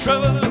trouble.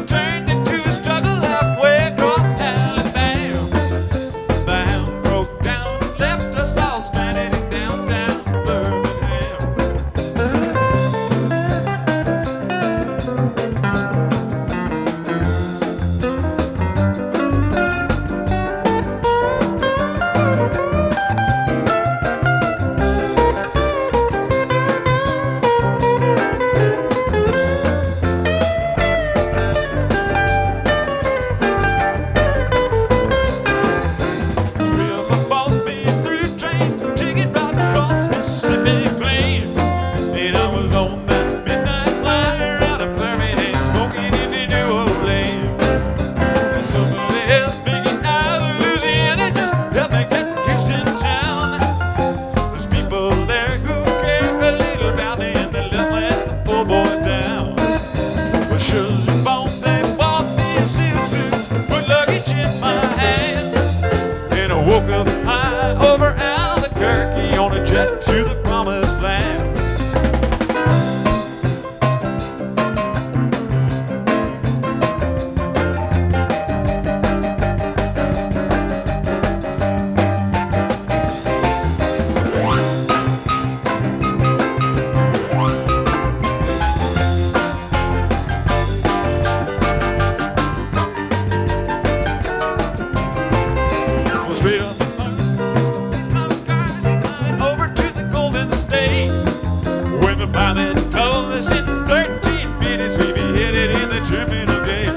been told us in 13 minutes we'd be headed in the terminal gate.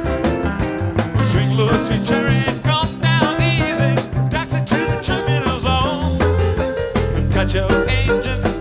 Swing down easy. Taxi to the terminal zone. cut your engines.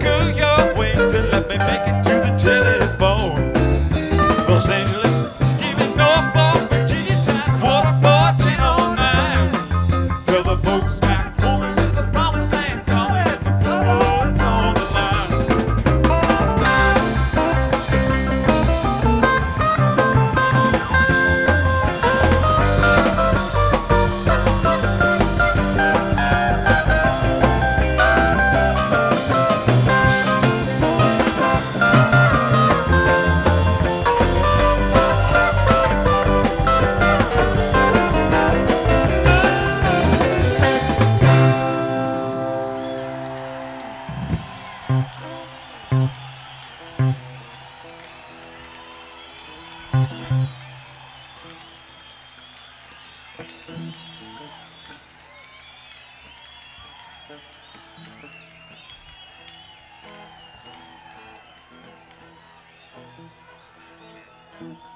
Thank mm -hmm. you.